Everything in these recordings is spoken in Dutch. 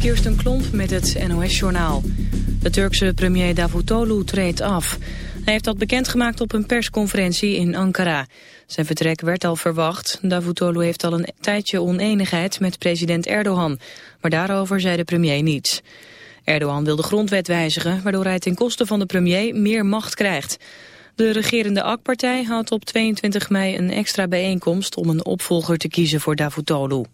Kirsten Klomp met het NOS-journaal. De Turkse premier Davutoglu treedt af. Hij heeft dat bekendgemaakt op een persconferentie in Ankara. Zijn vertrek werd al verwacht. Davutoglu heeft al een tijdje oneenigheid met president Erdogan. Maar daarover zei de premier niets. Erdogan wil de grondwet wijzigen... waardoor hij ten koste van de premier meer macht krijgt. De regerende AK-partij houdt op 22 mei een extra bijeenkomst... om een opvolger te kiezen voor Davutoglu.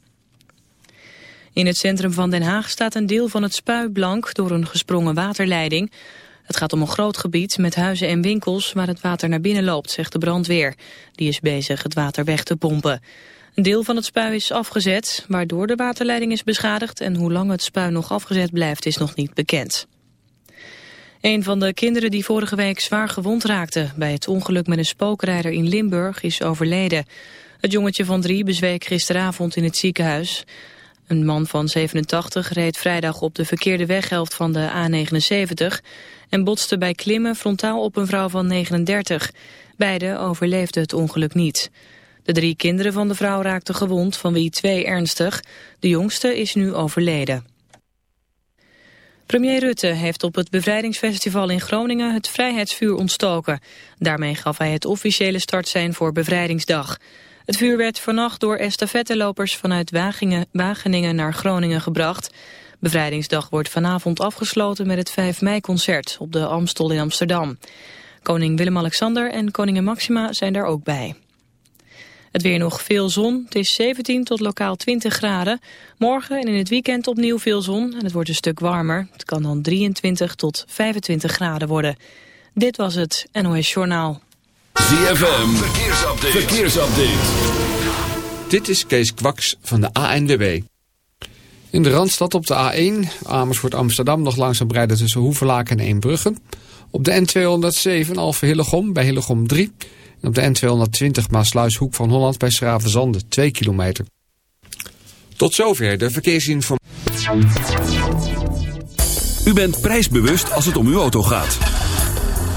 In het centrum van Den Haag staat een deel van het spui blank door een gesprongen waterleiding. Het gaat om een groot gebied met huizen en winkels waar het water naar binnen loopt, zegt de brandweer. Die is bezig het water weg te pompen. Een deel van het spui is afgezet, waardoor de waterleiding is beschadigd en hoe lang het spui nog afgezet blijft is nog niet bekend. Een van de kinderen die vorige week zwaar gewond raakte bij het ongeluk met een spookrijder in Limburg is overleden. Het jongetje van drie bezweek gisteravond in het ziekenhuis. Een man van 87 reed vrijdag op de verkeerde weghelft van de A79 en botste bij klimmen frontaal op een vrouw van 39. Beiden overleefden het ongeluk niet. De drie kinderen van de vrouw raakten gewond, van wie twee ernstig. De jongste is nu overleden. Premier Rutte heeft op het bevrijdingsfestival in Groningen het vrijheidsvuur ontstoken. Daarmee gaf hij het officiële startsein voor Bevrijdingsdag. Het vuur werd vannacht door estafettelopers vanuit Wageningen naar Groningen gebracht. Bevrijdingsdag wordt vanavond afgesloten met het 5 mei-concert op de Amstel in Amsterdam. Koning Willem-Alexander en koningin Maxima zijn daar ook bij. Het weer nog veel zon. Het is 17 tot lokaal 20 graden. Morgen en in het weekend opnieuw veel zon en het wordt een stuk warmer. Het kan dan 23 tot 25 graden worden. Dit was het NOS Journaal. ZFM, verkeersupdate. verkeersupdate. Dit is Kees Kwaks van de ANWB. In de Randstad op de A1, Amersfoort Amsterdam, nog langzaam rijden tussen Hoevelaak en Eembrugge. Op de N207 Alphen Hillegom bij Hillegom 3. En op de N220 Maasluis Hoek van Holland bij Schravenzande 2 kilometer. Tot zover de verkeersinformatie. U bent prijsbewust als het om uw auto gaat.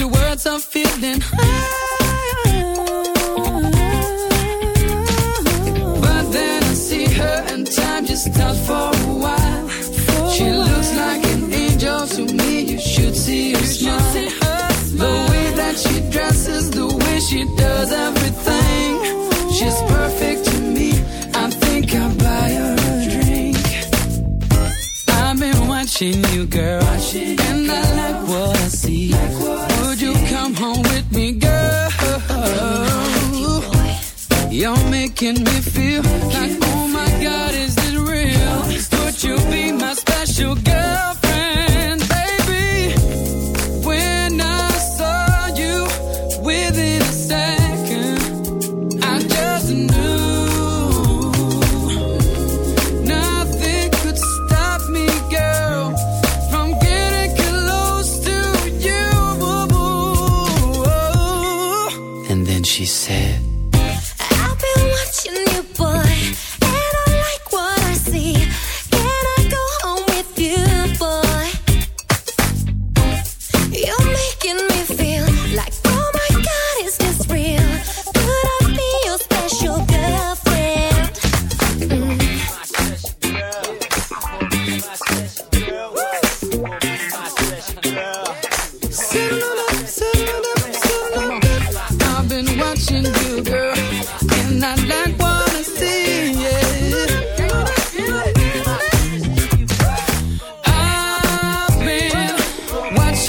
your words are feeling high. But then I see her and time just stops for a while. For she a while. looks like an angel to me. You should see her, smile. See her smile. The way that she dresses, the way she does everything. She's perfect to me. I think I'll buy her a drink. I've been watching you, girl. Watching making me feel like, oh my God, is this real? Would you be my special girl?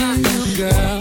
to you, girl.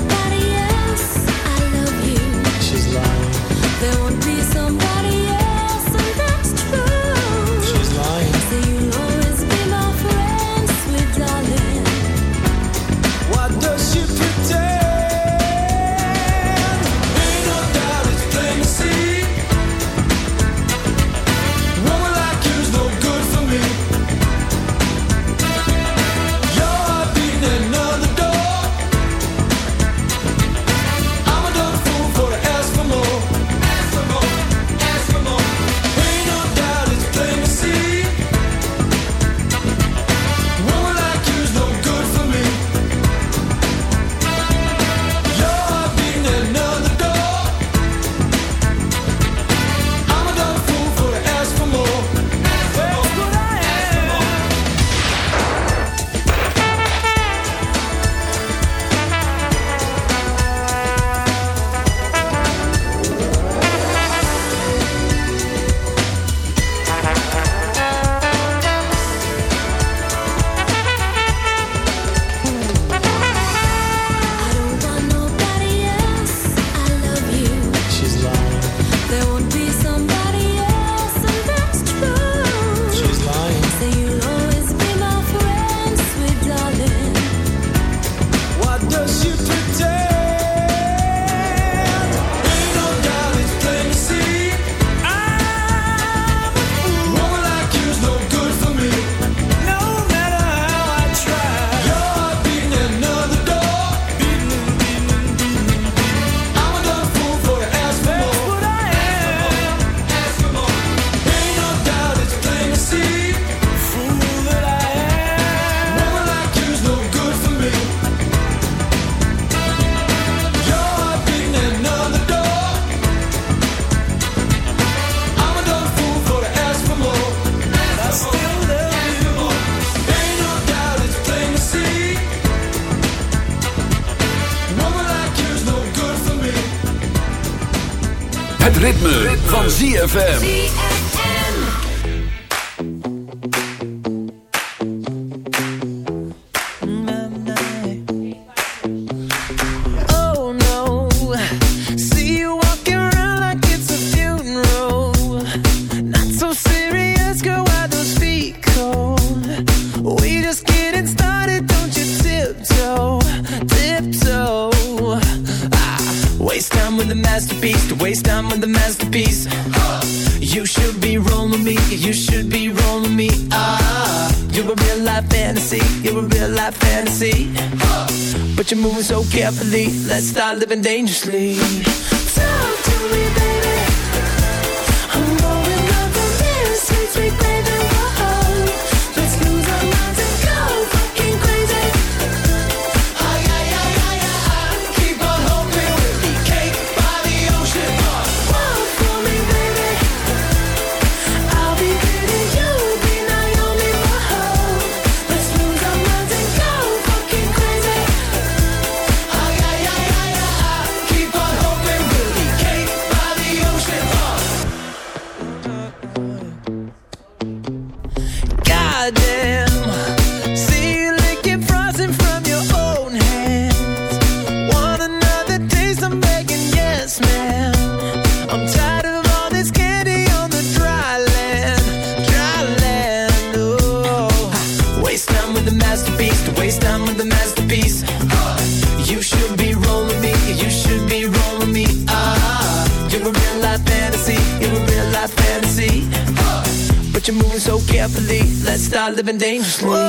ZFM. Living dangerously.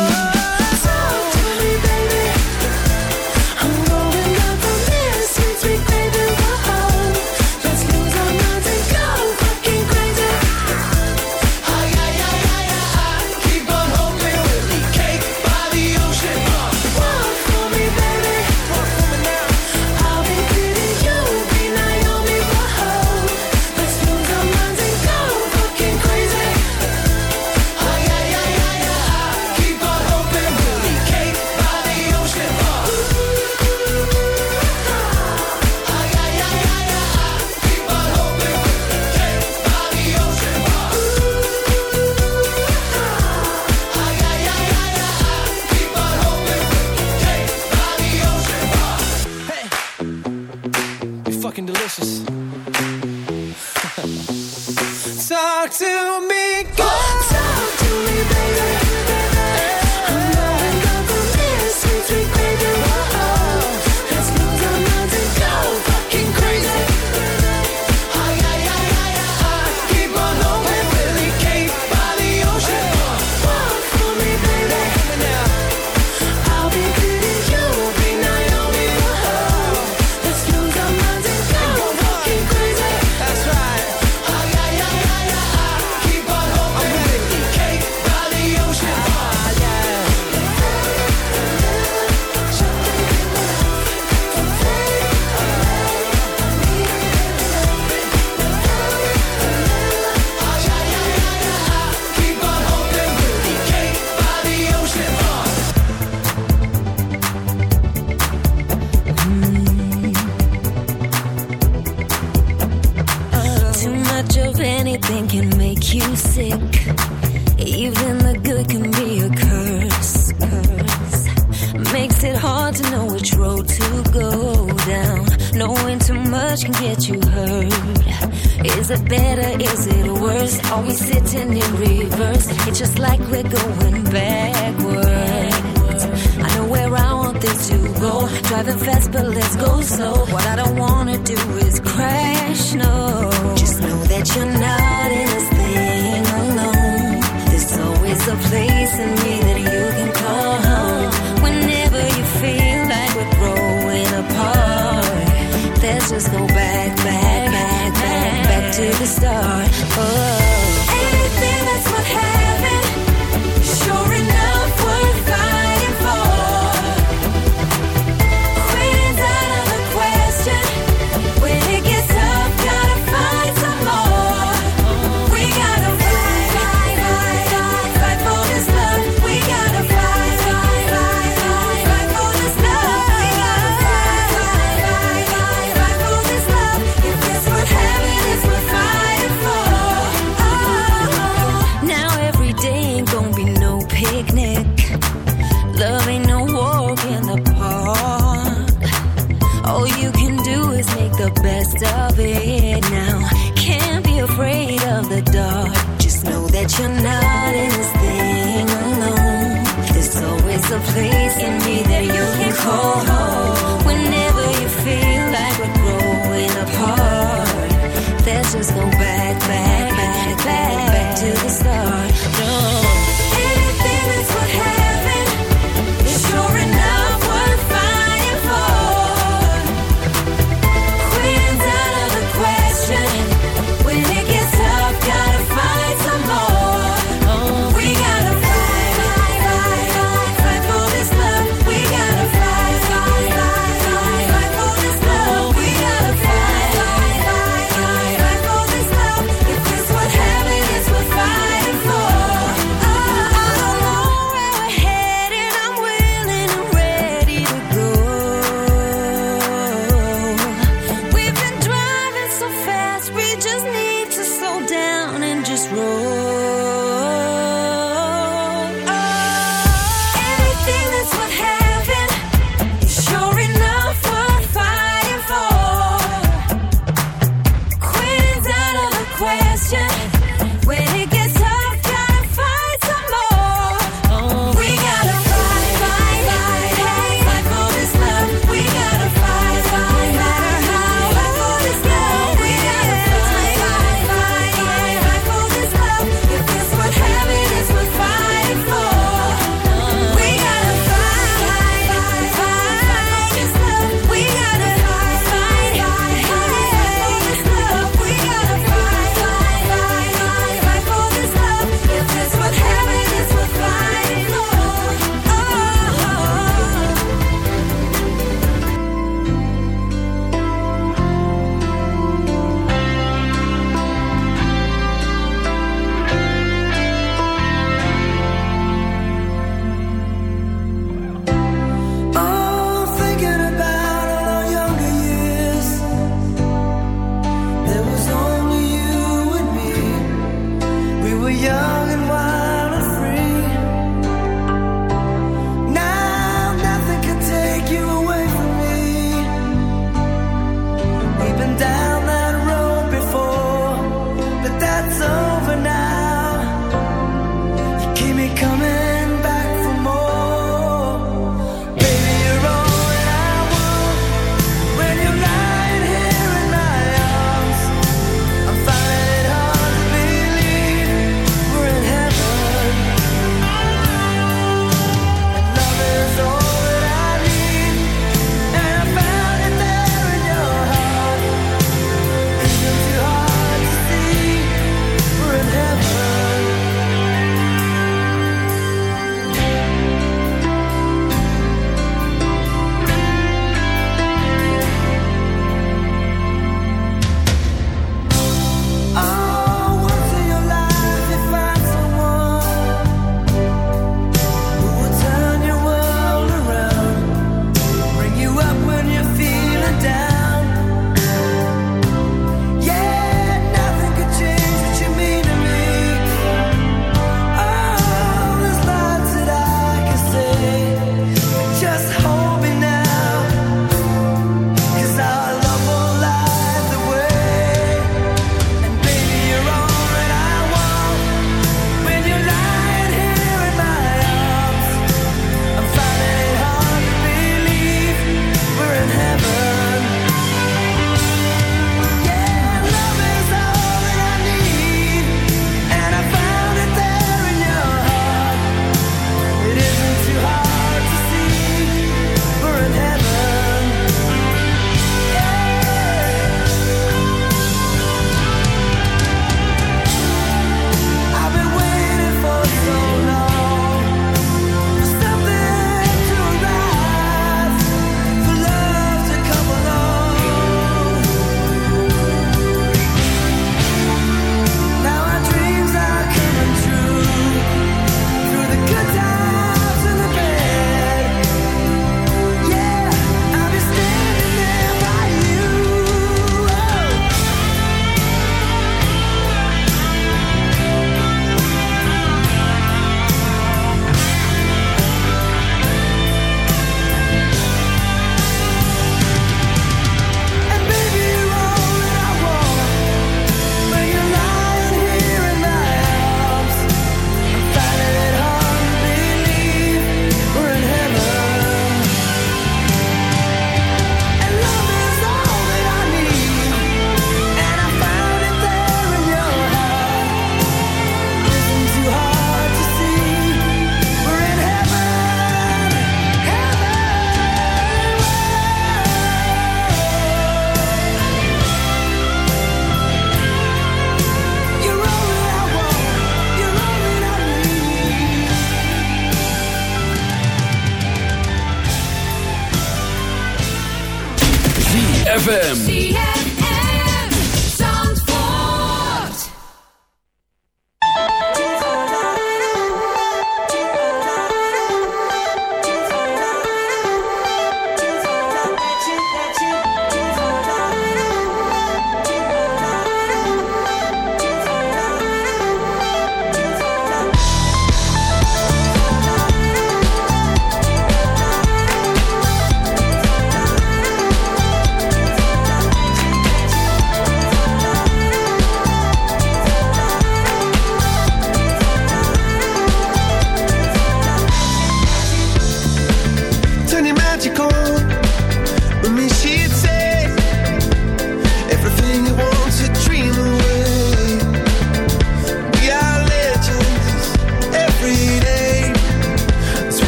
ZFM.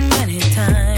many times.